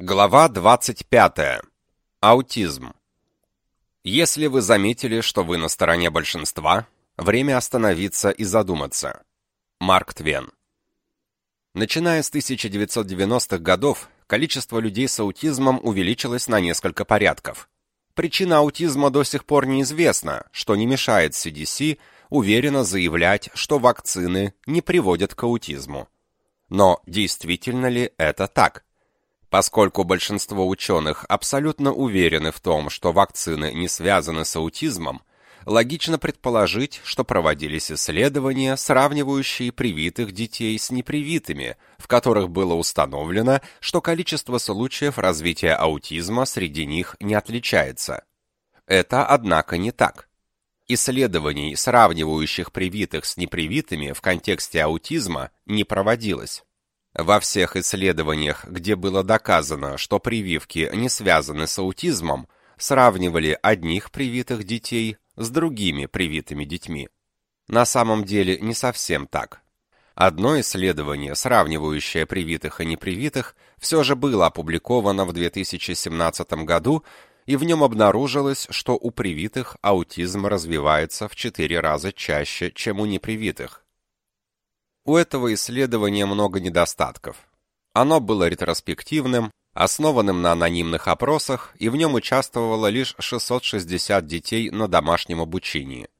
Глава 25. Аутизм. Если вы заметили, что вы на стороне большинства, время остановиться и задуматься. Марк Твен. Начиная с 1990-х годов, количество людей с аутизмом увеличилось на несколько порядков. Причина аутизма до сих пор неизвестна, что не мешает CDC уверенно заявлять, что вакцины не приводят к аутизму. Но действительно ли это так? Поскольку большинство ученых абсолютно уверены в том, что вакцины не связаны с аутизмом, логично предположить, что проводились исследования, сравнивающие привитых детей с непривитыми, в которых было установлено, что количество случаев развития аутизма среди них не отличается. Это, однако, не так. Исследований, сравнивающих привитых с непривитыми в контексте аутизма, не проводилось. Во всех исследованиях, где было доказано, что прививки не связаны с аутизмом, сравнивали одних привитых детей с другими привитыми детьми. На самом деле не совсем так. Одно исследование, сравнивающее привитых и непривитых, все же было опубликовано в 2017 году, и в нем обнаружилось, что у привитых аутизм развивается в 4 раза чаще, чем у непривитых. У этого исследования много недостатков. Оно было ретроспективным, основанным на анонимных опросах, и в нем участвовало лишь 660 детей на домашнем обучении.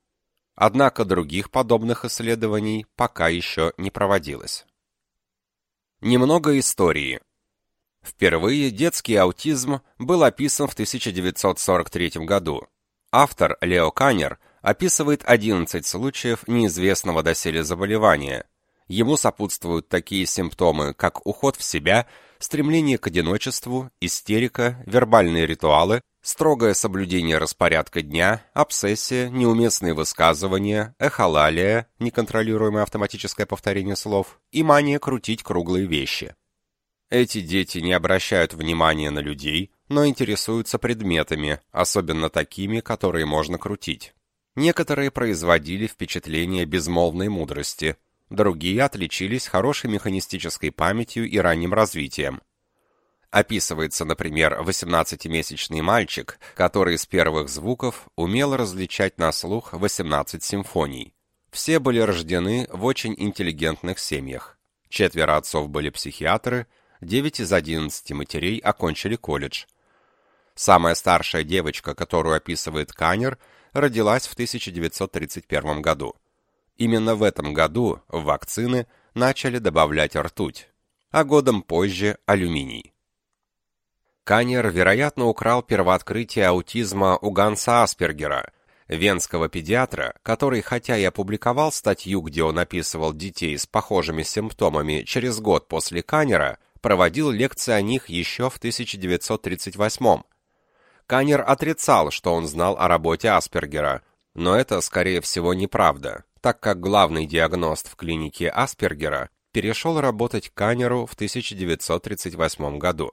Однако других подобных исследований пока еще не проводилось. Немного истории. Впервые детский аутизм был описан в 1943 году. Автор Лео Каннер описывает 11 случаев неизвестного доселе заболевания – Ему сопутствуют такие симптомы, как уход в себя, стремление к одиночеству, истерика, вербальные ритуалы, строгое соблюдение распорядка дня, обсессия, неуместные высказывания, эхолалия, неконтролируемое автоматическое повторение слов и мания крутить круглые вещи. Эти дети не обращают внимания на людей, но интересуются предметами, особенно такими, которые можно крутить. Некоторые производили впечатление безмолвной мудрости – другие отличились хорошей механистической памятью и ранним развитием. Описывается, например, 18-месячный мальчик, который с первых звуков умел различать на слух 18 симфоний. Все были рождены в очень интеллигентных семьях. Четверо отцов были психиатры, 9 из 11 матерей окончили колледж. Самая старшая девочка, которую описывает Каннер, родилась в 1931 году. Именно в этом году в вакцины начали добавлять ртуть, а годом позже алюминий. Каннер, вероятно, украл первооткрытие аутизма у Ганса Аспергера, венского педиатра, который, хотя и опубликовал статью, где он описывал детей с похожими симптомами через год после Каннера, проводил лекции о них еще в 1938 Канер отрицал, что он знал о работе Аспергера, но это, скорее всего, неправда так как главный диагност в клинике Аспергера перешел работать к Канеру в 1938 году.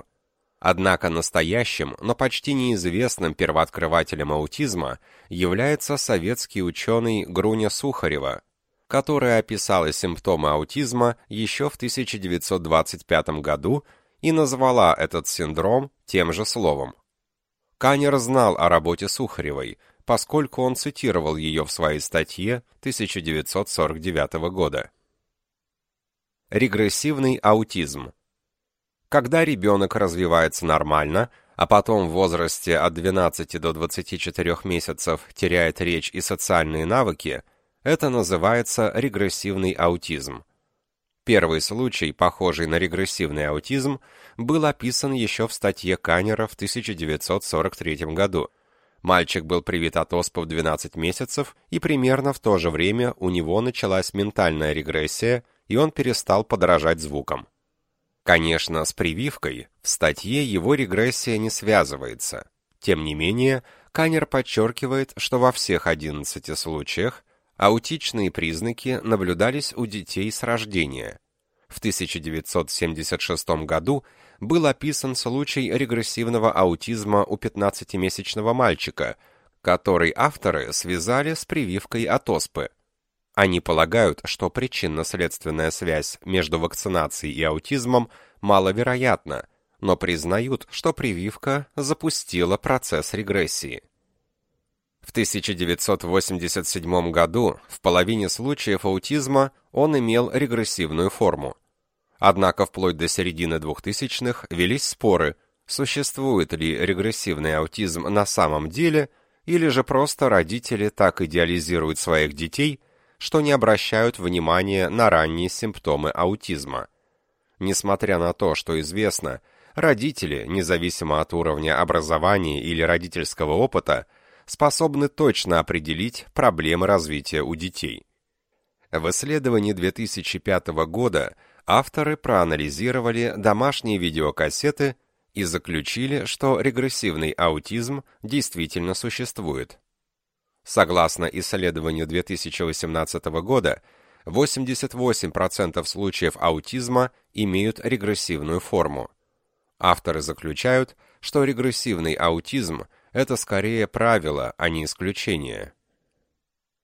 Однако настоящим, но почти неизвестным первооткрывателем аутизма является советский ученый Груня Сухарева, которая описала симптомы аутизма еще в 1925 году и назвала этот синдром тем же словом. Канер знал о работе Сухаревой – поскольку он цитировал ее в своей статье 1949 года. Регрессивный аутизм. Когда ребенок развивается нормально, а потом в возрасте от 12 до 24 месяцев теряет речь и социальные навыки, это называется регрессивный аутизм. Первый случай, похожий на регрессивный аутизм, был описан еще в статье Каннера в 1943 году – Мальчик был привит от оспы в 12 месяцев, и примерно в то же время у него началась ментальная регрессия, и он перестал подражать звукам. Конечно, с прививкой в статье его регрессия не связывается. Тем не менее, Канер подчеркивает, что во всех 11 случаях аутичные признаки наблюдались у детей с рождения. В 1976 году был описан случай регрессивного аутизма у 15-месячного мальчика, который авторы связали с прививкой от оспы. Они полагают, что причинно-следственная связь между вакцинацией и аутизмом маловероятна, но признают, что прививка запустила процесс регрессии. В 1987 году в половине случаев аутизма он имел регрессивную форму. Однако вплоть до середины 2000-х велись споры, существует ли регрессивный аутизм на самом деле, или же просто родители так идеализируют своих детей, что не обращают внимания на ранние симптомы аутизма. Несмотря на то, что известно, родители, независимо от уровня образования или родительского опыта, способны точно определить проблемы развития у детей. В исследовании 2005 года авторы проанализировали домашние видеокассеты и заключили, что регрессивный аутизм действительно существует. Согласно исследованию 2018 года, 88% случаев аутизма имеют регрессивную форму. Авторы заключают, что регрессивный аутизм – это скорее правило, а не исключение.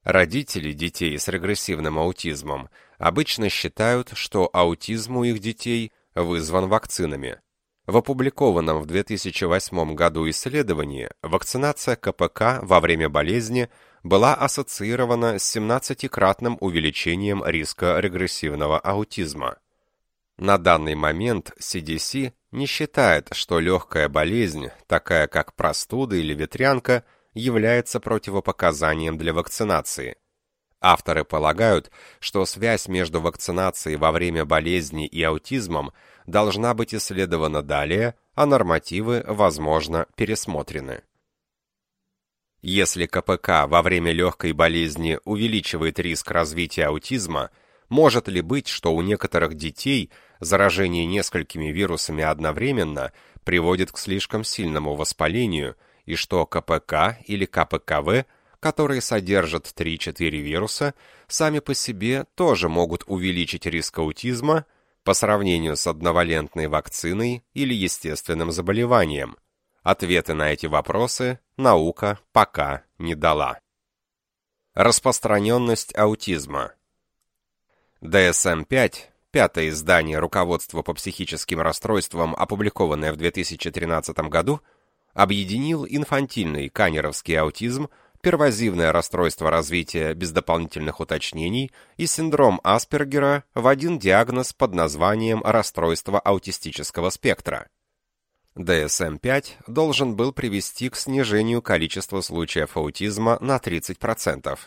Родители детей с регрессивным аутизмом обычно считают, что аутизм у их детей вызван вакцинами. В опубликованном в 2008 году исследовании вакцинация КПК во время болезни была ассоциирована с 17-кратным увеличением риска регрессивного аутизма. На данный момент CDC не считает, что легкая болезнь, такая как простуда или ветрянка, является противопоказанием для вакцинации. Авторы полагают, что связь между вакцинацией во время болезни и аутизмом должна быть исследована далее, а нормативы, возможно, пересмотрены. Если КПК во время легкой болезни увеличивает риск развития аутизма, может ли быть, что у некоторых детей заражение несколькими вирусами одновременно приводит к слишком сильному воспалению, и что КПК или КПКВ – которые содержат 3-4 вируса, сами по себе тоже могут увеличить риск аутизма по сравнению с одновалентной вакциной или естественным заболеванием. Ответы на эти вопросы наука пока не дала. Распространенность аутизма DSM-5, пятое издание руководства по психическим расстройствам, опубликованное в 2013 году, объединил инфантильный канеровский аутизм первозивное расстройство развития без дополнительных уточнений и синдром Аспергера в один диагноз под названием расстройство аутистического спектра. DSM-5 должен был привести к снижению количества случаев аутизма на 30%.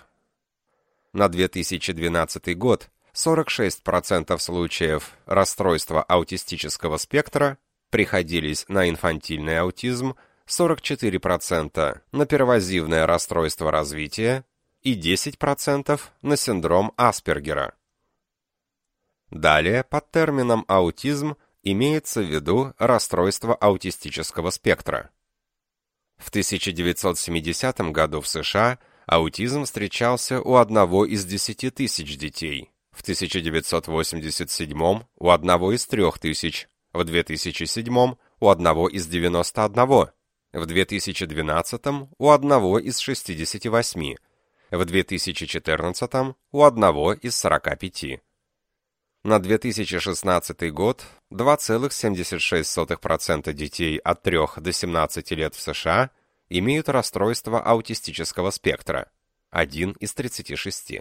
На 2012 год 46% случаев расстройства аутистического спектра приходились на инфантильный аутизм, 44% на первозивное расстройство развития и 10% на синдром Аспергера. Далее, под термином аутизм имеется в виду расстройство аутистического спектра. В 1970 году в США аутизм встречался у одного из 10 тысяч детей, в 1987 у одного из 3 тысяч, в 2007 у одного из 91, в 2012 у одного из 68, в 2014 у одного из 45. На 2016 год 2,76% детей от 3 до 17 лет в США имеют расстройство аутистического спектра, один из 36.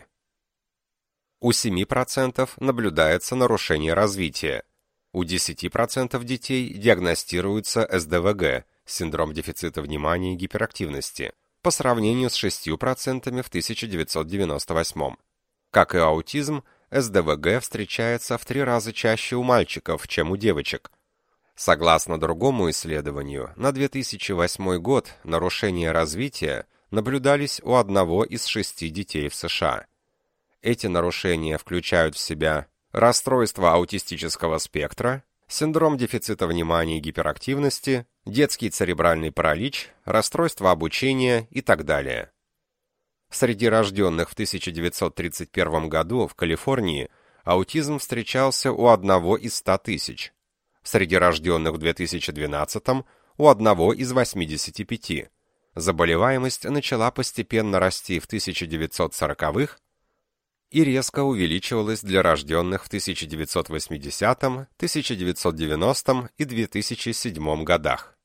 У 7% наблюдается нарушение развития, у 10% детей диагностируется СДВГ – синдром дефицита внимания и гиперактивности, по сравнению с 6% в 1998. Как и аутизм, СДВГ встречается в три раза чаще у мальчиков, чем у девочек. Согласно другому исследованию, на 2008 год нарушения развития наблюдались у одного из шести детей в США. Эти нарушения включают в себя расстройство аутистического спектра, синдром дефицита внимания и гиперактивности, детский церебральный паралич, расстройство обучения и так далее. Среди рожденных в 1931 году в Калифорнии аутизм встречался у одного из 100 тысяч, среди рожденных в 2012 у одного из 85. Заболеваемость начала постепенно расти в 1940-х и резко увеличивалось для рожденных в 1980, 1990 и 2007 годах.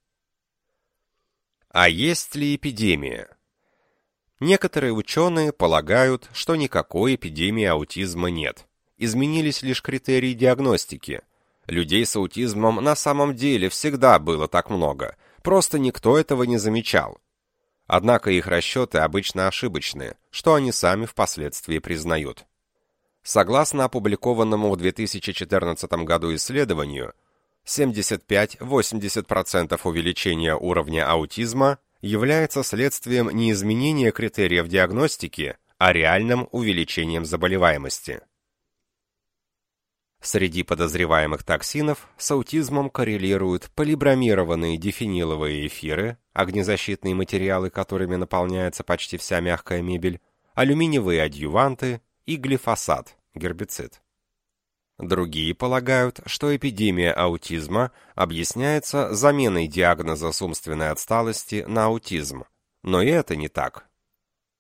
А есть ли эпидемия? Некоторые ученые полагают, что никакой эпидемии аутизма нет. Изменились лишь критерии диагностики. Людей с аутизмом на самом деле всегда было так много, просто никто этого не замечал. Однако их расчеты обычно ошибочны, что они сами впоследствии признают. Согласно опубликованному в 2014 году исследованию, 75-80% увеличения уровня аутизма является следствием не изменения критериев диагностики, а реальным увеличением заболеваемости. Среди подозреваемых токсинов с аутизмом коррелируют полибромированные дифениловые эфиры, огнезащитные материалы, которыми наполняется почти вся мягкая мебель, алюминиевые адъюванты и глифосат, гербицид. Другие полагают, что эпидемия аутизма объясняется заменой диагноза умственной отсталости на аутизм, но и это не так.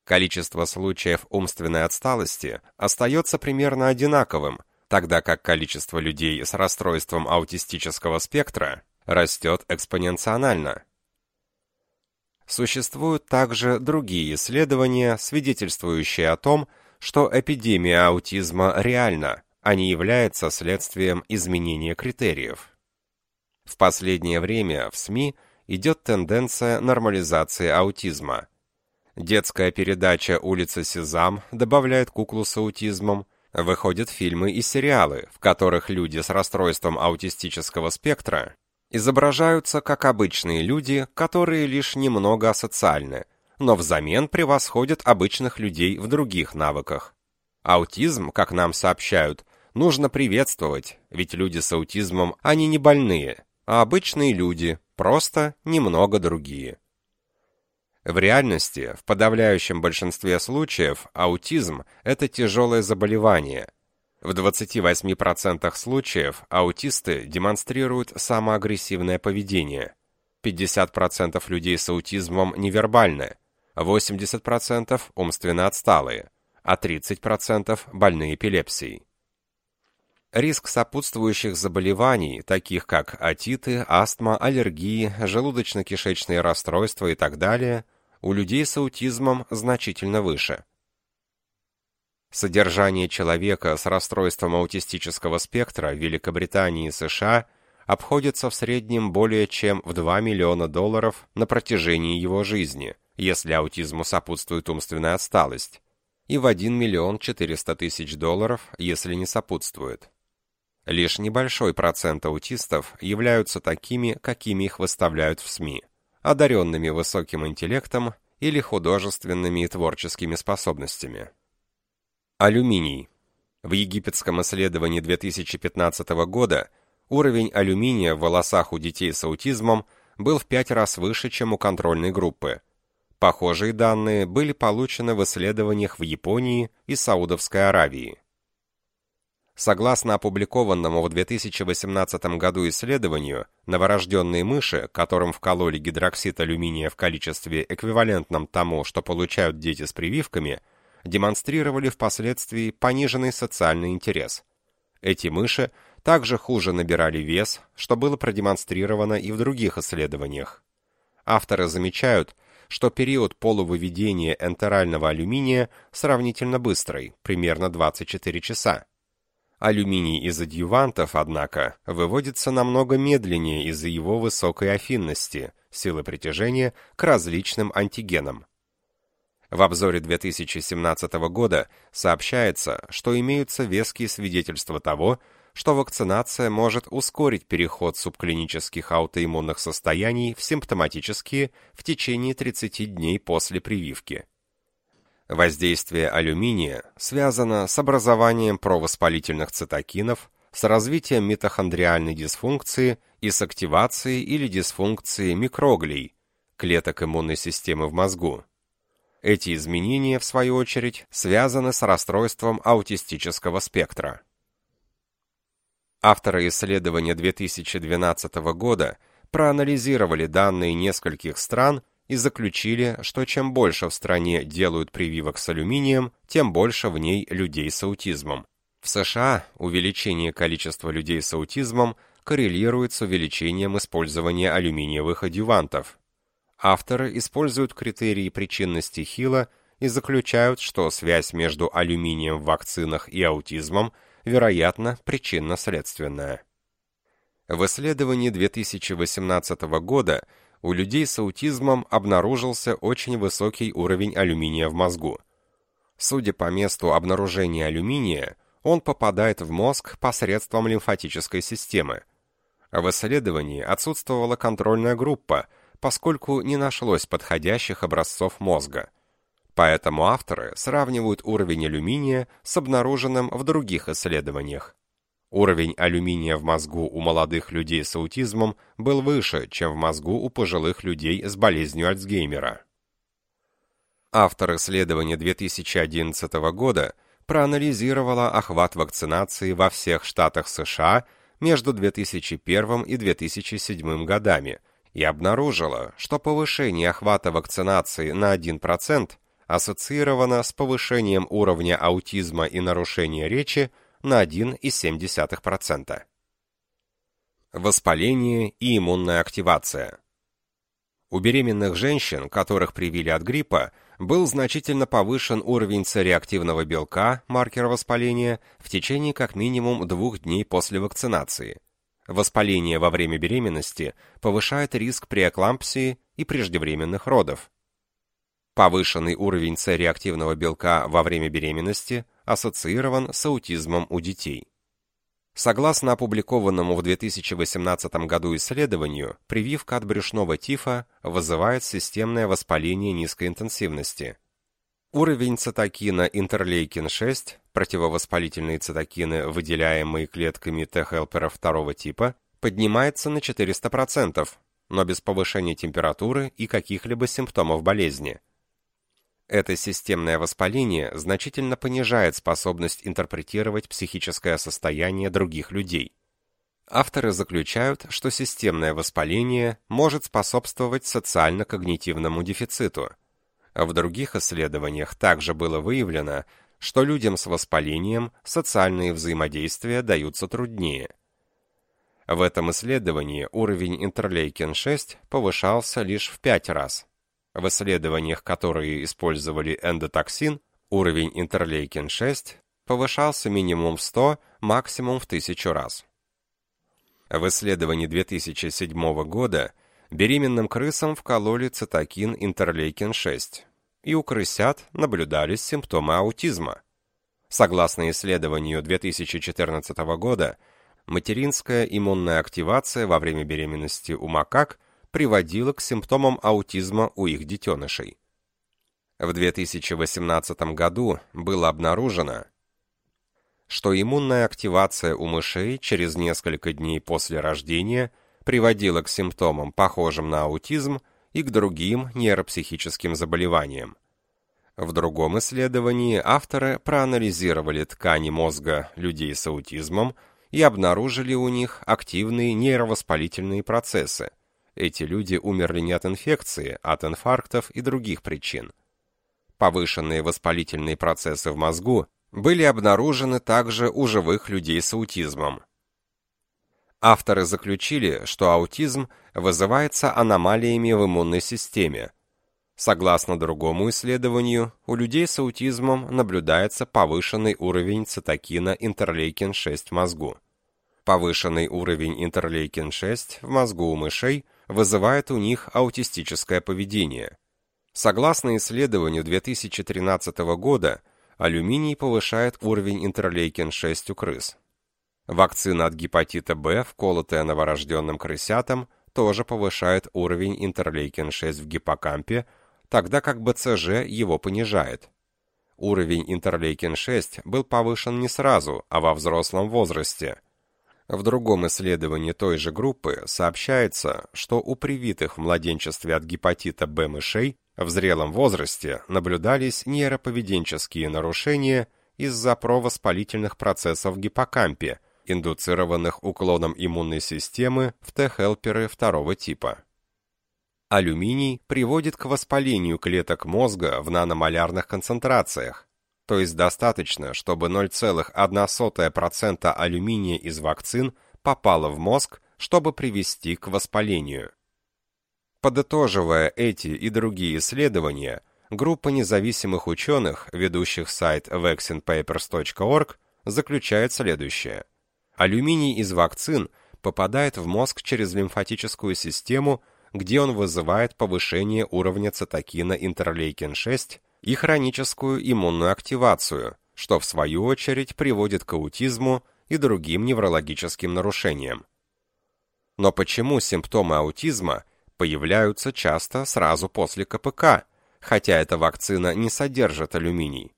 Количество случаев умственной отсталости остается примерно одинаковым, тогда как количество людей с расстройством аутистического спектра растет экспоненциально. Существуют также другие исследования, свидетельствующие о том, что эпидемия аутизма реальна, а не является следствием изменения критериев. В последнее время в СМИ идет тенденция нормализации аутизма. Детская передача «Улица Сезам» добавляет куклу с аутизмом, Выходят фильмы и сериалы, в которых люди с расстройством аутистического спектра изображаются как обычные люди, которые лишь немного асоциальны, но взамен превосходят обычных людей в других навыках. Аутизм, как нам сообщают, нужно приветствовать, ведь люди с аутизмом, они не больные, а обычные люди, просто немного другие. В реальности, в подавляющем большинстве случаев, аутизм – это тяжелое заболевание. В 28% случаев аутисты демонстрируют самоагрессивное поведение. 50% людей с аутизмом невербальны, 80% умственно отсталые, а 30% больны эпилепсией. Риск сопутствующих заболеваний, таких как отиты, астма, аллергии, желудочно-кишечные расстройства и так далее – у людей с аутизмом значительно выше. Содержание человека с расстройством аутистического спектра в Великобритании и США обходится в среднем более чем в 2 миллиона долларов на протяжении его жизни, если аутизму сопутствует умственная отсталость, и в 1 миллион 400 тысяч долларов, если не сопутствует. Лишь небольшой процент аутистов являются такими, какими их выставляют в СМИ одаренными высоким интеллектом или художественными и творческими способностями. Алюминий. В египетском исследовании 2015 года уровень алюминия в волосах у детей с аутизмом был в пять раз выше, чем у контрольной группы. Похожие данные были получены в исследованиях в Японии и Саудовской Аравии. Согласно опубликованному в 2018 году исследованию, новорожденные мыши, которым вкололи гидроксид алюминия в количестве эквивалентном тому, что получают дети с прививками, демонстрировали впоследствии пониженный социальный интерес. Эти мыши также хуже набирали вес, что было продемонстрировано и в других исследованиях. Авторы замечают, что период полувыведения энтерального алюминия сравнительно быстрый, примерно 24 часа, Алюминий из адъювантов, однако, выводится намного медленнее из-за его высокой афинности, силы притяжения, к различным антигенам. В обзоре 2017 года сообщается, что имеются веские свидетельства того, что вакцинация может ускорить переход субклинических аутоиммунных состояний в симптоматические в течение 30 дней после прививки. Воздействие алюминия связано с образованием провоспалительных цитокинов, с развитием митохондриальной дисфункции и с активацией или дисфункцией микроглий, клеток иммунной системы в мозгу. Эти изменения, в свою очередь, связаны с расстройством аутистического спектра. Авторы исследования 2012 года проанализировали данные нескольких стран и заключили, что чем больше в стране делают прививок с алюминием, тем больше в ней людей с аутизмом. В США увеличение количества людей с аутизмом коррелирует с увеличением использования алюминиевых адъювантов. Авторы используют критерии причинности Хилла и заключают, что связь между алюминием в вакцинах и аутизмом, вероятно, причинно-следственная. В исследовании 2018 года у людей с аутизмом обнаружился очень высокий уровень алюминия в мозгу. Судя по месту обнаружения алюминия, он попадает в мозг посредством лимфатической системы. В исследовании отсутствовала контрольная группа, поскольку не нашлось подходящих образцов мозга. Поэтому авторы сравнивают уровень алюминия с обнаруженным в других исследованиях. Уровень алюминия в мозгу у молодых людей с аутизмом был выше, чем в мозгу у пожилых людей с болезнью Альцгеймера. Автор исследования 2011 года проанализировала охват вакцинации во всех штатах США между 2001 и 2007 годами и обнаружила, что повышение охвата вакцинации на 1% ассоциировано с повышением уровня аутизма и нарушения речи на 1,7%. Воспаление и иммунная активация. У беременных женщин, которых привили от гриппа, был значительно повышен уровень С-реактивного белка, маркера воспаления, в течение как минимум двух дней после вакцинации. Воспаление во время беременности повышает риск преэклампсии и преждевременных родов. Повышенный уровень С-реактивного белка во время беременности ассоциирован с аутизмом у детей. Согласно опубликованному в 2018 году исследованию, прививка от брюшного тифа вызывает системное воспаление низкой интенсивности. Уровень цитокина интерлейкин-6, противовоспалительные цитокины, выделяемые клетками Т-хелпера второго типа, поднимается на 400%, но без повышения температуры и каких-либо симптомов болезни. Это системное воспаление значительно понижает способность интерпретировать психическое состояние других людей. Авторы заключают, что системное воспаление может способствовать социально-когнитивному дефициту. В других исследованиях также было выявлено, что людям с воспалением социальные взаимодействия даются труднее. В этом исследовании уровень интерлейкин-6 повышался лишь в 5 раз, в исследованиях, которые использовали эндотоксин, уровень интерлейкин-6 повышался минимум в 100, максимум в 1000 раз. В исследовании 2007 года беременным крысам вкололи цитокин интерлейкин-6, и у крысят наблюдались симптомы аутизма. Согласно исследованию 2014 года, материнская иммунная активация во время беременности у макак приводило к симптомам аутизма у их детенышей. В 2018 году было обнаружено, что иммунная активация у мышей через несколько дней после рождения приводила к симптомам, похожим на аутизм, и к другим нейропсихическим заболеваниям. В другом исследовании авторы проанализировали ткани мозга людей с аутизмом и обнаружили у них активные нейровоспалительные процессы, эти люди умерли не от инфекции, а от инфарктов и других причин. Повышенные воспалительные процессы в мозгу были обнаружены также у живых людей с аутизмом. Авторы заключили, что аутизм вызывается аномалиями в иммунной системе. Согласно другому исследованию, у людей с аутизмом наблюдается повышенный уровень цитокина интерлейкин-6 в мозгу. Повышенный уровень интерлейкин-6 в мозгу у мышей – вызывает у них аутистическое поведение. Согласно исследованию 2013 года, алюминий повышает уровень интерлейкин-6 у крыс. Вакцина от гепатита Б, вколотая новорожденным крысятам, тоже повышает уровень интерлейкин-6 в гиппокампе, тогда как БЦЖ его понижает. Уровень интерлейкин-6 был повышен не сразу, а во взрослом возрасте – в другом исследовании той же группы сообщается, что у привитых в младенчестве от гепатита Б мышей в зрелом возрасте наблюдались нейроповеденческие нарушения из-за провоспалительных процессов в гиппокампе, индуцированных уклоном иммунной системы в Т-хелперы второго типа. Алюминий приводит к воспалению клеток мозга в наномолярных концентрациях, то есть достаточно, чтобы 0,1% алюминия из вакцин попало в мозг, чтобы привести к воспалению. Подытоживая эти и другие исследования, группа независимых ученых, ведущих сайт vaccinepapers.org, заключает следующее. Алюминий из вакцин попадает в мозг через лимфатическую систему, где он вызывает повышение уровня цитокина интерлейкин-6 и хроническую иммунную активацию, что в свою очередь приводит к аутизму и другим неврологическим нарушениям. Но почему симптомы аутизма появляются часто сразу после КПК, хотя эта вакцина не содержит алюминий?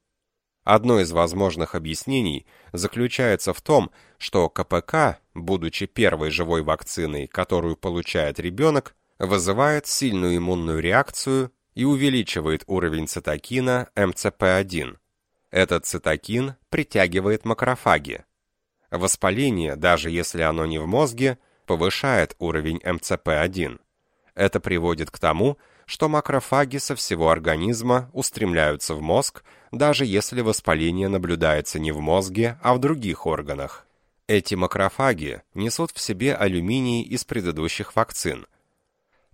Одно из возможных объяснений заключается в том, что КПК, будучи первой живой вакциной, которую получает ребенок, вызывает сильную иммунную реакцию и увеличивает уровень цитокина МЦП1. Этот цитокин притягивает макрофаги. Воспаление, даже если оно не в мозге, повышает уровень МЦП1. Это приводит к тому, что макрофаги со всего организма устремляются в мозг, даже если воспаление наблюдается не в мозге, а в других органах. Эти макрофаги несут в себе алюминий из предыдущих вакцин –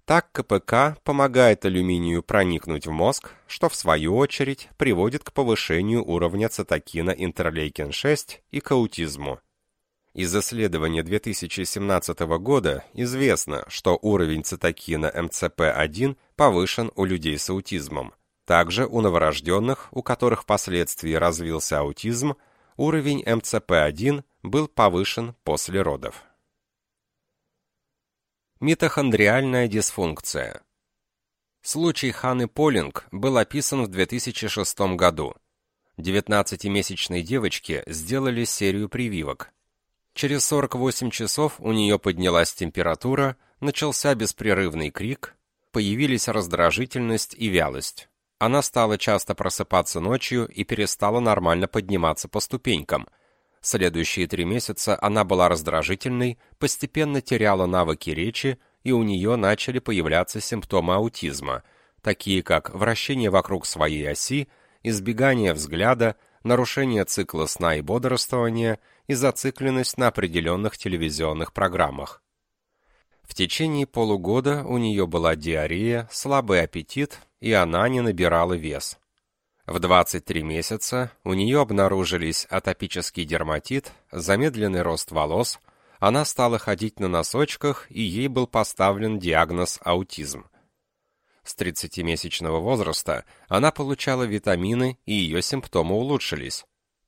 так КПК помогает алюминию проникнуть в мозг, что в свою очередь приводит к повышению уровня цитокина интерлейкин-6 и к аутизму. Из исследования 2017 года известно, что уровень цитокина МЦП1 повышен у людей с аутизмом. Также у новорожденных, у которых впоследствии развился аутизм, уровень МЦП1 был повышен после родов. Митохондриальная дисфункция. Случай Ханы Полинг был описан в 2006 году. 19-месячной девочке сделали серию прививок. Через 48 часов у нее поднялась температура, начался беспрерывный крик, появились раздражительность и вялость. Она стала часто просыпаться ночью и перестала нормально подниматься по ступенькам – Следующие три месяца она была раздражительной, постепенно теряла навыки речи, и у нее начали появляться симптомы аутизма, такие как вращение вокруг своей оси, избегание взгляда, нарушение цикла сна и бодрствования и зацикленность на определенных телевизионных программах. В течение полугода у нее была диарея, слабый аппетит, и она не набирала вес. В 23 месяца у нее обнаружились атопический дерматит, замедленный рост волос, она стала ходить на носочках, и ей был поставлен диагноз аутизм. С 30-месячного возраста она получала витамины, и ее симптомы улучшились.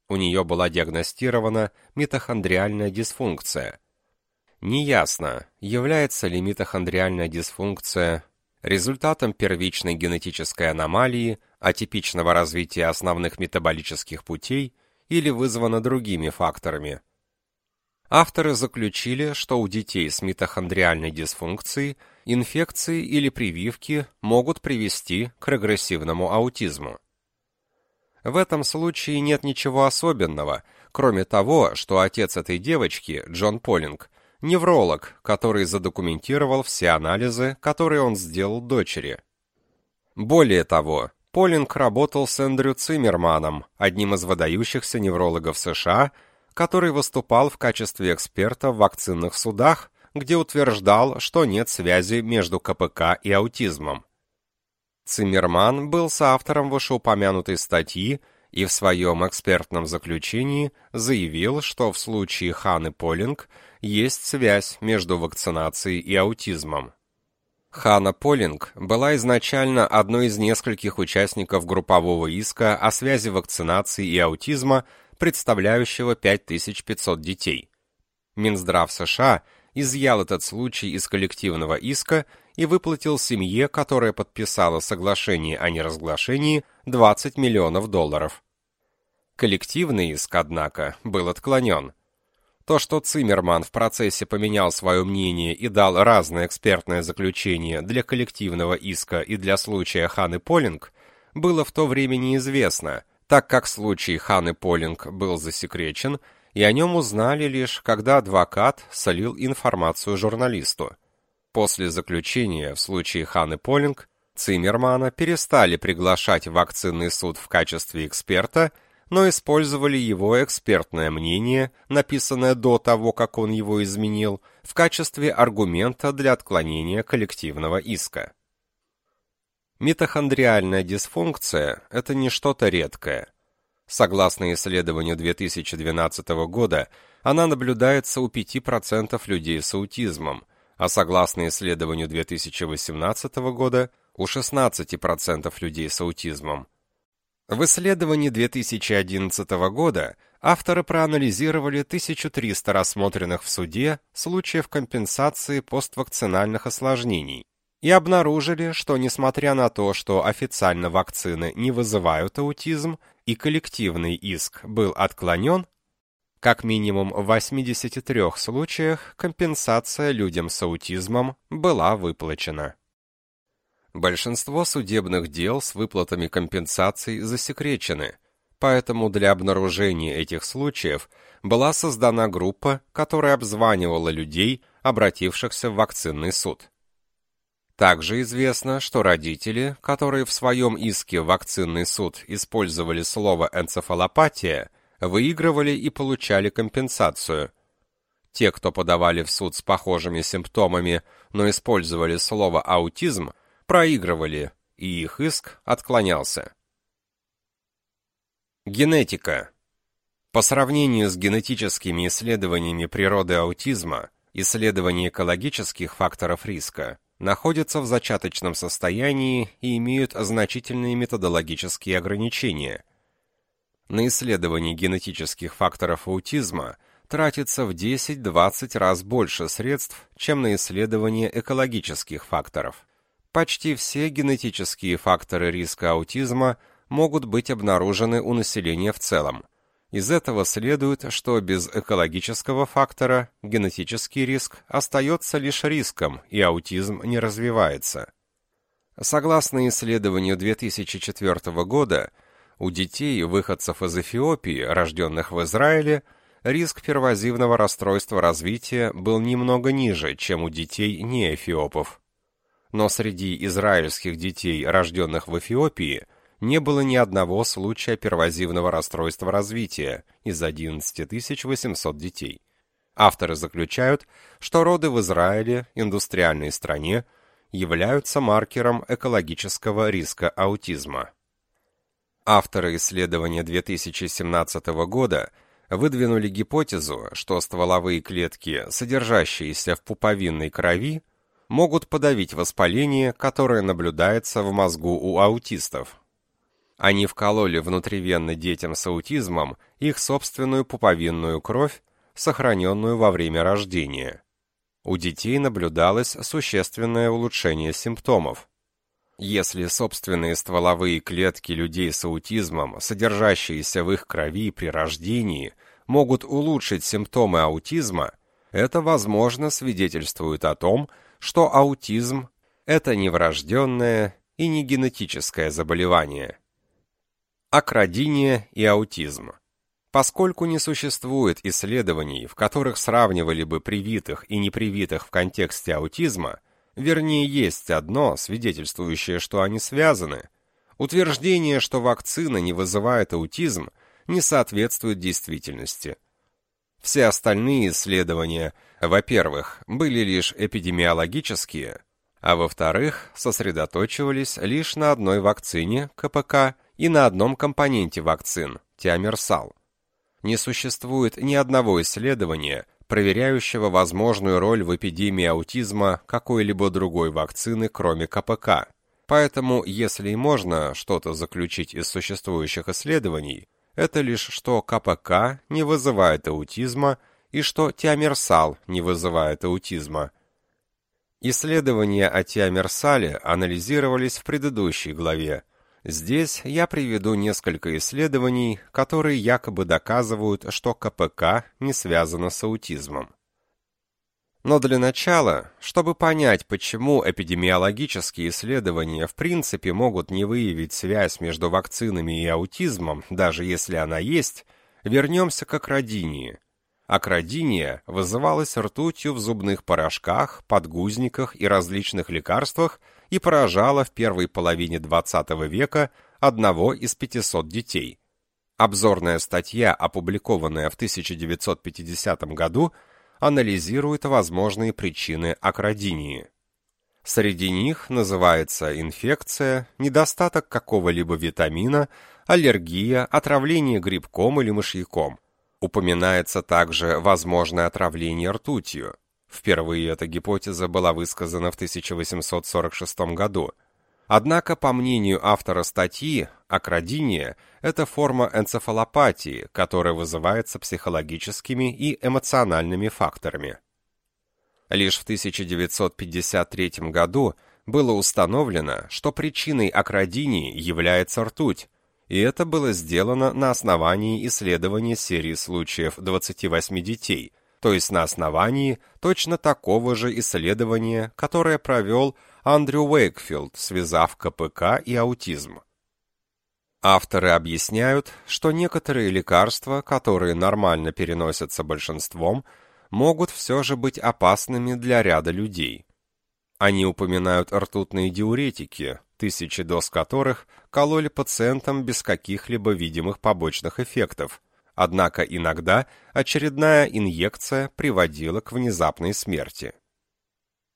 У нее была диагностирована митохондриальная дисфункция. Неясно, является ли митохондриальная дисфункция результатом первичной генетической аномалии, атипичного развития основных метаболических путей или вызвано другими факторами. Авторы заключили, что у детей с митохондриальной дисфункцией инфекции или прививки могут привести к регрессивному аутизму. В этом случае нет ничего особенного, кроме того, что отец этой девочки, Джон Полинг, невролог, который задокументировал все анализы, которые он сделал дочери. Более того, Полинг работал с Эндрю Циммерманом, одним из выдающихся неврологов США, который выступал в качестве эксперта в вакцинных судах, где утверждал, что нет связи между КПК и аутизмом. Циммерман был соавтором вышеупомянутой статьи и в своем экспертном заключении заявил, что в случае Ханы Полинг есть связь между вакцинацией и аутизмом. Хана Полинг была изначально одной из нескольких участников группового иска о связи вакцинации и аутизма, представляющего 5500 детей. Минздрав США изъял этот случай из коллективного иска и выплатил семье, которая подписала соглашение о неразглашении, 20 миллионов долларов. Коллективный иск, однако, был отклонен. То, что Циммерман в процессе поменял свое мнение и дал разное экспертное заключение для коллективного иска и для случая Ханы Полинг, было в то время неизвестно, так как случай Ханы Полинг был засекречен, и о нем узнали лишь, когда адвокат солил информацию журналисту. После заключения в случае Ханны Полинг Циммермана перестали приглашать в вакцинный суд в качестве эксперта, но использовали его экспертное мнение, написанное до того, как он его изменил, в качестве аргумента для отклонения коллективного иска. Митохондриальная дисфункция – это не что-то редкое. Согласно исследованию 2012 года, она наблюдается у 5% людей с аутизмом, а согласно исследованию 2018 года – у 16% людей с аутизмом. В исследовании 2011 года авторы проанализировали 1300 рассмотренных в суде случаев компенсации поствакцинальных осложнений и обнаружили, что несмотря на то, что официально вакцины не вызывают аутизм и коллективный иск был отклонен, как минимум в 83 случаях компенсация людям с аутизмом была выплачена. Большинство судебных дел с выплатами компенсаций засекречены, поэтому для обнаружения этих случаев была создана группа, которая обзванивала людей, обратившихся в вакцинный суд. Также известно, что родители, которые в своем иске в вакцинный суд использовали слово «энцефалопатия», выигрывали и получали компенсацию. Те, кто подавали в суд с похожими симптомами, но использовали слово «аутизм», проигрывали, и их иск отклонялся. Генетика. По сравнению с генетическими исследованиями природы аутизма, исследования экологических факторов риска находятся в зачаточном состоянии и имеют значительные методологические ограничения. На исследование генетических факторов аутизма тратится в 10-20 раз больше средств, чем на исследование экологических факторов. Почти все генетические факторы риска аутизма могут быть обнаружены у населения в целом. Из этого следует, что без экологического фактора генетический риск остается лишь риском, и аутизм не развивается. Согласно исследованию 2004 года, у детей, выходцев из Эфиопии, рожденных в Израиле, риск первозивного расстройства развития был немного ниже, чем у детей неэфиопов но среди израильских детей, рожденных в Эфиопии, не было ни одного случая первозивного расстройства развития из 11 800 детей. Авторы заключают, что роды в Израиле, индустриальной стране, являются маркером экологического риска аутизма. Авторы исследования 2017 года выдвинули гипотезу, что стволовые клетки, содержащиеся в пуповинной крови, могут подавить воспаление, которое наблюдается в мозгу у аутистов. Они вкололи внутривенно детям с аутизмом их собственную пуповинную кровь, сохраненную во время рождения. У детей наблюдалось существенное улучшение симптомов. Если собственные стволовые клетки людей с аутизмом, содержащиеся в их крови при рождении, могут улучшить симптомы аутизма, это, возможно, свидетельствует о том, что аутизм – это не врожденное и не генетическое заболевание. Акродиния и аутизм. Поскольку не существует исследований, в которых сравнивали бы привитых и непривитых в контексте аутизма, вернее, есть одно, свидетельствующее, что они связаны, утверждение, что вакцина не вызывает аутизм, не соответствует действительности – все остальные исследования, во-первых, были лишь эпидемиологические, а во-вторых, сосредоточивались лишь на одной вакцине КПК и на одном компоненте вакцин – тиамерсал. Не существует ни одного исследования, проверяющего возможную роль в эпидемии аутизма какой-либо другой вакцины, кроме КПК. Поэтому, если и можно что-то заключить из существующих исследований, это лишь что КПК не вызывает аутизма и что тиамерсал не вызывает аутизма. Исследования о тиамерсале анализировались в предыдущей главе. Здесь я приведу несколько исследований, которые якобы доказывают, что КПК не связано с аутизмом. Но для начала, чтобы понять, почему эпидемиологические исследования в принципе могут не выявить связь между вакцинами и аутизмом, даже если она есть, вернемся к акродинии. Акродиния вызывалась ртутью в зубных порошках, подгузниках и различных лекарствах и поражала в первой половине XX века одного из 500 детей. Обзорная статья, опубликованная в 1950 году, анализирует возможные причины акродинии. Среди них называется инфекция, недостаток какого-либо витамина, аллергия, отравление грибком или мышьяком. Упоминается также возможное отравление ртутью. Впервые эта гипотеза была высказана в 1846 году. Однако, по мнению автора статьи, акродиния – это форма энцефалопатии, которая вызывается психологическими и эмоциональными факторами. Лишь в 1953 году было установлено, что причиной акродинии является ртуть, и это было сделано на основании исследования серии случаев 28 детей, то есть на основании точно такого же исследования, которое провел Андрю Уэйкфилд, связав КПК и аутизм. Авторы объясняют, что некоторые лекарства, которые нормально переносятся большинством, могут все же быть опасными для ряда людей. Они упоминают ртутные диуретики, тысячи доз которых кололи пациентам без каких-либо видимых побочных эффектов, однако иногда очередная инъекция приводила к внезапной смерти.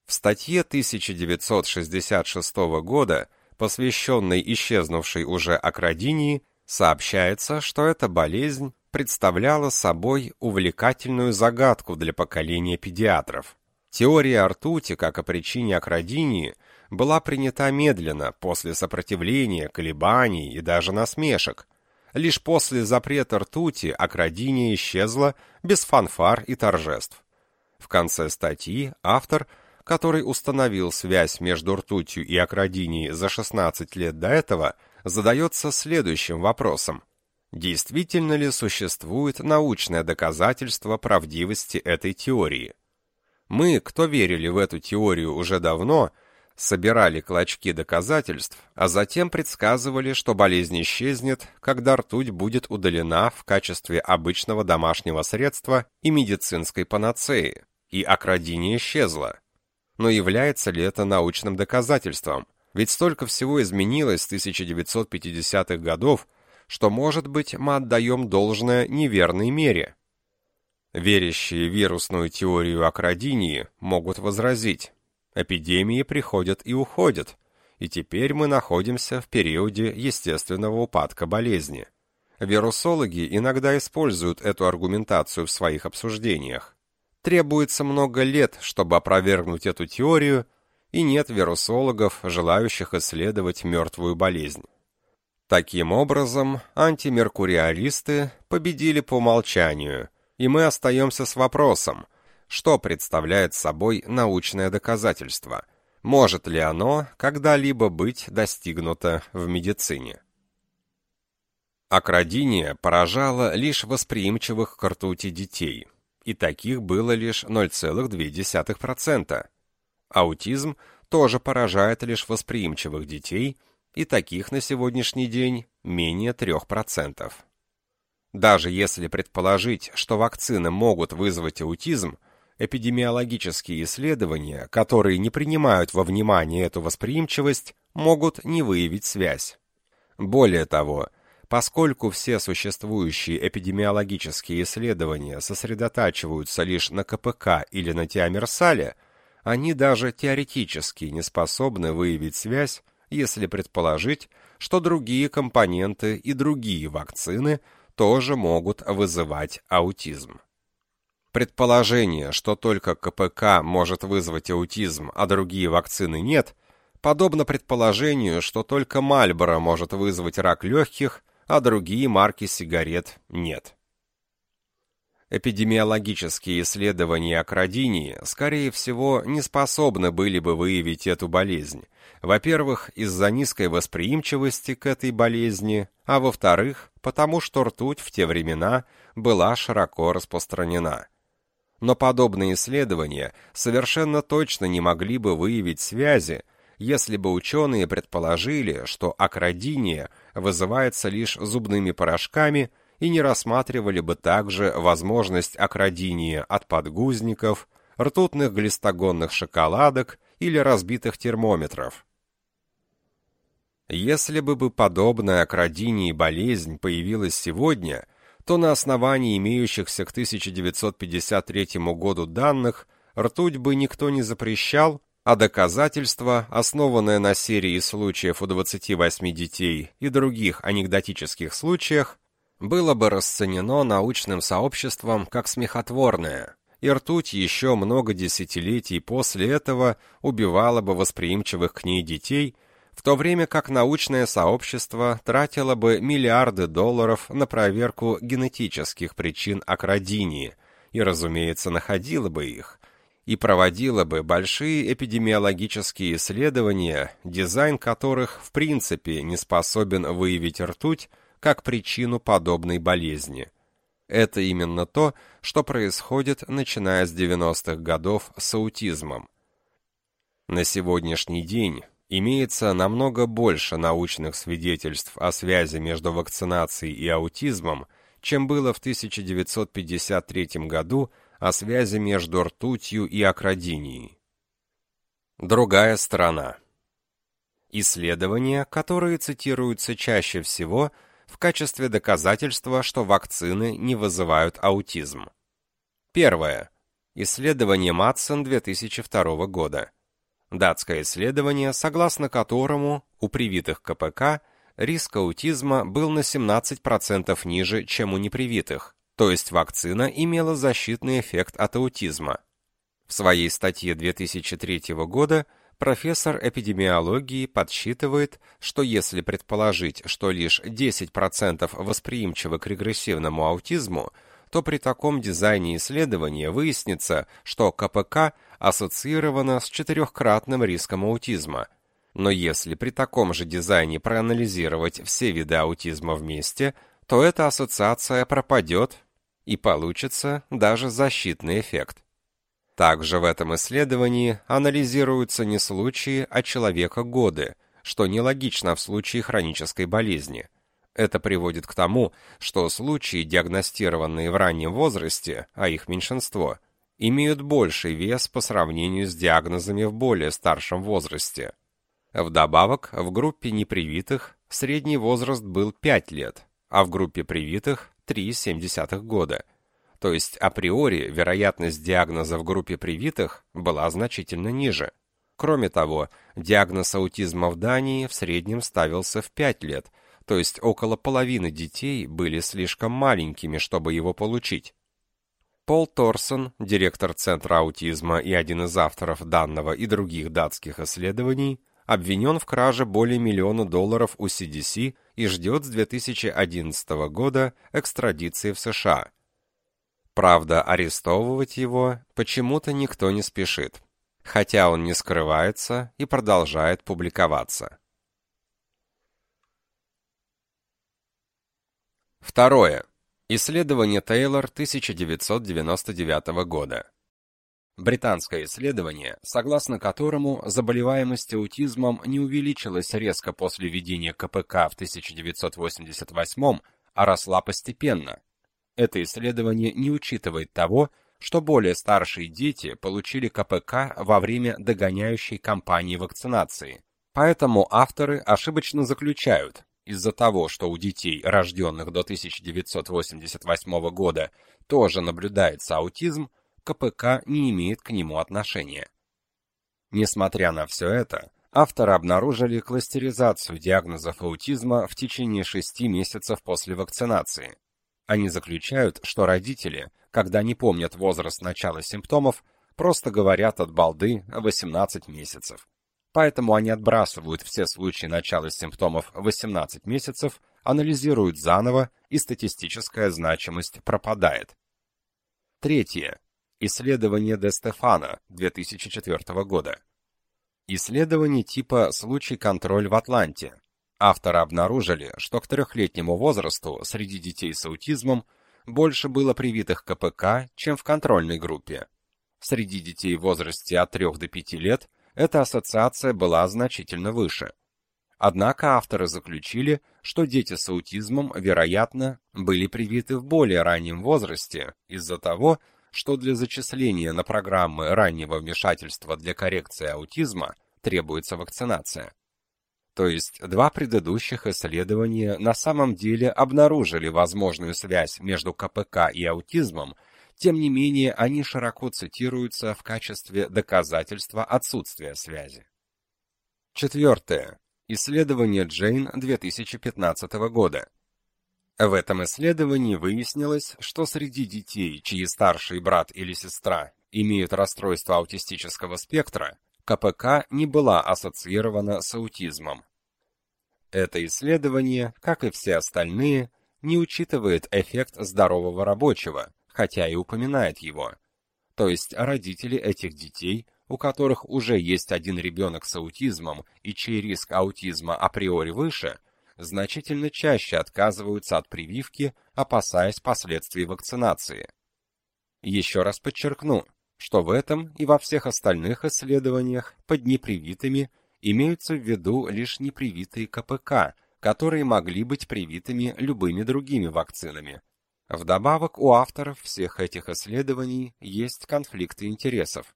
В статье 1966 года, посвященной исчезнувшей уже акродинии, сообщается, что эта болезнь представляла собой увлекательную загадку для поколения педиатров. Теория ртути как о причине акродинии была принята медленно, после сопротивления, колебаний и даже насмешек. Лишь после запрета ртути акродиния исчезла без фанфар и торжеств. В конце статьи автор, который установил связь между ртутью и акродинией за 16 лет до этого, задается следующим вопросом. Действительно ли существует научное доказательство правдивости этой теории? Мы, кто верили в эту теорию уже давно, собирали клочки доказательств, а затем предсказывали, что болезнь исчезнет, когда ртуть будет удалена в качестве обычного домашнего средства и медицинской панацеи, и акродиния исчезла. Но является ли это научным доказательством? Ведь столько всего изменилось с 1950-х годов, что, может быть, мы отдаем должное неверной мере. Верящие в вирусную теорию акродинии могут возразить, Эпидемии приходят и уходят, и теперь мы находимся в периоде естественного упадка болезни. Вирусологи иногда используют эту аргументацию в своих обсуждениях. Требуется много лет, чтобы опровергнуть эту теорию, и нет вирусологов, желающих исследовать мертвую болезнь. Таким образом, антимеркуриалисты победили по умолчанию, и мы остаемся с вопросом, что представляет собой научное доказательство, может ли оно когда-либо быть достигнуто в медицине. Акродиния поражала лишь восприимчивых к ртути детей, и таких было лишь 0,2%. Аутизм тоже поражает лишь восприимчивых детей, и таких на сегодняшний день менее 3%. Даже если предположить, что вакцины могут вызвать аутизм, Эпидемиологические исследования, которые не принимают во внимание эту восприимчивость, могут не выявить связь. Более того, поскольку все существующие эпидемиологические исследования сосредотачиваются лишь на КПК или на тиамерсале, они даже теоретически не способны выявить связь, если предположить, что другие компоненты и другие вакцины тоже могут вызывать аутизм. Предположение, что только КПК может вызвать аутизм, а другие вакцины нет, подобно предположению, что только Мальборо может вызвать рак легких, а другие марки сигарет нет. Эпидемиологические исследования акродинии, скорее всего, не способны были бы выявить эту болезнь. Во-первых, из-за низкой восприимчивости к этой болезни, а во-вторых, потому что ртуть в те времена была широко распространена но подобные исследования совершенно точно не могли бы выявить связи, если бы ученые предположили, что акродиния вызывается лишь зубными порошками и не рассматривали бы также возможность акродинии от подгузников, ртутных глистогонных шоколадок или разбитых термометров. Если бы бы подобная акродинии болезнь появилась сегодня, то на основании имеющихся к 1953 году данных ртуть бы никто не запрещал, а доказательства, основанные на серии случаев у 28 детей и других анекдотических случаях, было бы расценено научным сообществом как смехотворное, и ртуть еще много десятилетий после этого убивала бы восприимчивых к ней детей, в то время как научное сообщество тратило бы миллиарды долларов на проверку генетических причин акродинии и, разумеется, находило бы их, и проводила бы большие эпидемиологические исследования, дизайн которых в принципе не способен выявить ртуть как причину подобной болезни. Это именно то, что происходит, начиная с 90-х годов с аутизмом. На сегодняшний день имеется намного больше научных свидетельств о связи между вакцинацией и аутизмом, чем было в 1953 году о связи между ртутью и акродинией. Другая сторона. Исследования, которые цитируются чаще всего в качестве доказательства, что вакцины не вызывают аутизм. Первое. Исследование Матсон 2002 года. Датское исследование, согласно которому у привитых КПК риск аутизма был на 17% ниже, чем у непривитых, то есть вакцина имела защитный эффект от аутизма. В своей статье 2003 года профессор эпидемиологии подсчитывает, что если предположить, что лишь 10% восприимчивы к регрессивному аутизму, то при таком дизайне исследования выяснится, что КПК ассоциировано с четырехкратным риском аутизма. Но если при таком же дизайне проанализировать все виды аутизма вместе – то эта ассоциация пропадет, и получится даже защитный эффект. Также в этом исследовании анализируются не случаи, а человека годы, что нелогично в случае хронической болезни. Это приводит к тому, что случаи, диагностированные в раннем возрасте, а их меньшинство, имеют больший вес по сравнению с диагнозами в более старшем возрасте. Вдобавок, в группе непривитых средний возраст был 5 лет, а в группе привитых 3,7 года. То есть априори вероятность диагноза в группе привитых была значительно ниже. Кроме того, диагноз аутизма в Дании в среднем ставился в 5 лет, то есть около половины детей были слишком маленькими, чтобы его получить. Пол Торсон, директор Центра аутизма и один из авторов данного и других датских исследований, обвинен в краже более миллиона долларов у CDC и ждет с 2011 года экстрадиции в США. Правда, арестовывать его почему-то никто не спешит, хотя он не скрывается и продолжает публиковаться. Второе. Исследование Тейлор 1999 года. Британское исследование, согласно которому заболеваемость аутизмом не увеличилась резко после введения КПК в 1988, а росла постепенно. Это исследование не учитывает того, что более старшие дети получили КПК во время догоняющей кампании вакцинации. Поэтому авторы ошибочно заключают, из-за того, что у детей, рожденных до 1988 года, тоже наблюдается аутизм, КПК не имеет к нему отношения. Несмотря на все это, авторы обнаружили кластеризацию диагнозов аутизма в течение шести месяцев после вакцинации. Они заключают, что родители, когда не помнят возраст начала симптомов, просто говорят от балды 18 месяцев. Поэтому они отбрасывают все случаи начала симптомов 18 месяцев, анализируют заново, и статистическая значимость пропадает. Третье. Исследование Де Стефана 2004 года. Исследование типа «Случай-контроль в Атланте». Авторы обнаружили, что к трехлетнему возрасту среди детей с аутизмом больше было привитых КПК, чем в контрольной группе. Среди детей в возрасте от 3 до 5 лет эта ассоциация была значительно выше. Однако авторы заключили, что дети с аутизмом, вероятно, были привиты в более раннем возрасте из-за того, что для зачисления на программы раннего вмешательства для коррекции аутизма требуется вакцинация. То есть два предыдущих исследования на самом деле обнаружили возможную связь между КПК и аутизмом, тем не менее они широко цитируются в качестве доказательства отсутствия связи. Четвертое. Исследование Джейн 2015 года. В этом исследовании выяснилось, что среди детей, чьи старший брат или сестра имеют расстройство аутистического спектра, КПК не была ассоциирована с аутизмом. Это исследование, как и все остальные, не учитывает эффект здорового рабочего, хотя и упоминает его. То есть родители этих детей, у которых уже есть один ребенок с аутизмом и чей риск аутизма априори выше, значительно чаще отказываются от прививки, опасаясь последствий вакцинации. Еще раз подчеркну, что в этом и во всех остальных исследованиях под непривитыми имеются в виду лишь непривитые КПК, которые могли быть привитыми любыми другими вакцинами. Вдобавок у авторов всех этих исследований есть конфликты интересов.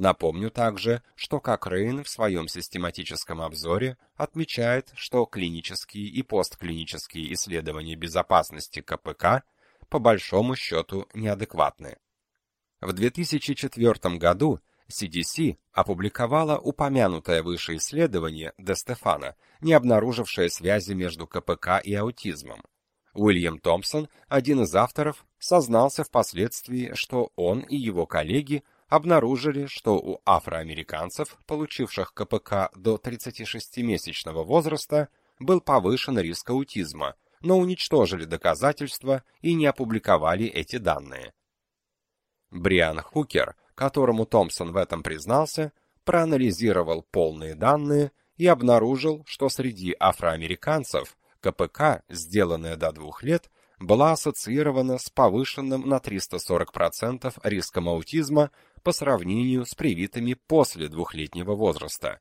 Напомню также, что Кокрейн в своем систематическом обзоре отмечает, что клинические и постклинические исследования безопасности КПК по большому счету неадекватны. В 2004 году CDC опубликовала упомянутое выше исследование Де Стефана, не обнаружившее связи между КПК и аутизмом. Уильям Томпсон, один из авторов, сознался впоследствии, что он и его коллеги обнаружили, что у афроамериканцев, получивших КПК до 36-месячного возраста, был повышен риск аутизма, но уничтожили доказательства и не опубликовали эти данные. Бриан Хукер, которому Томпсон в этом признался, проанализировал полные данные и обнаружил, что среди афроамериканцев КПК, сделанная до двух лет, была ассоциирована с повышенным на 340% риском аутизма по сравнению с привитыми после двухлетнего возраста.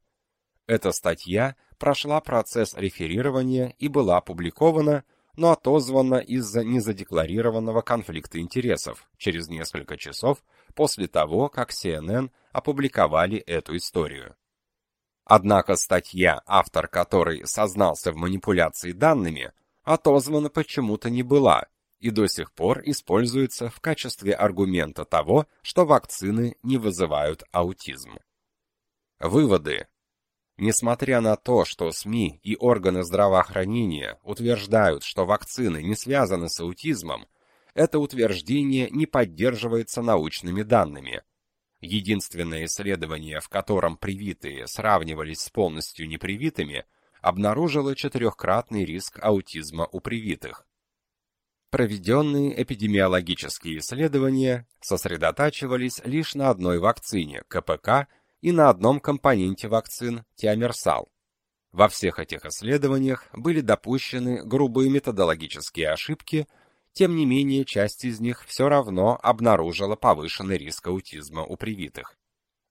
Эта статья прошла процесс реферирования и была опубликована но отозвана из-за незадекларированного конфликта интересов через несколько часов после того, как CNN опубликовали эту историю. Однако статья, автор которой сознался в манипуляции данными, отозвана почему-то не была и до сих пор используется в качестве аргумента того, что вакцины не вызывают аутизм. Выводы Несмотря на то, что СМИ и органы здравоохранения утверждают, что вакцины не связаны с аутизмом, это утверждение не поддерживается научными данными. Единственное исследование, в котором привитые сравнивались с полностью непривитыми, обнаружило четырехкратный риск аутизма у привитых. Проведенные эпидемиологические исследования сосредотачивались лишь на одной вакцине КПК и на одном компоненте вакцин – тиамерсал. Во всех этих исследованиях были допущены грубые методологические ошибки, тем не менее часть из них все равно обнаружила повышенный риск аутизма у привитых.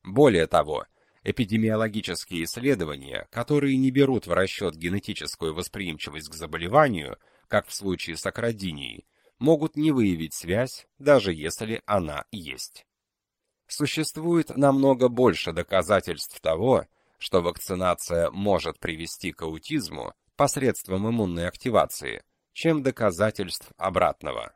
Более того, эпидемиологические исследования, которые не берут в расчет генетическую восприимчивость к заболеванию, как в случае с акродинией, могут не выявить связь, даже если она есть. Существует намного больше доказательств того, что вакцинация может привести к аутизму посредством иммунной активации, чем доказательств обратного.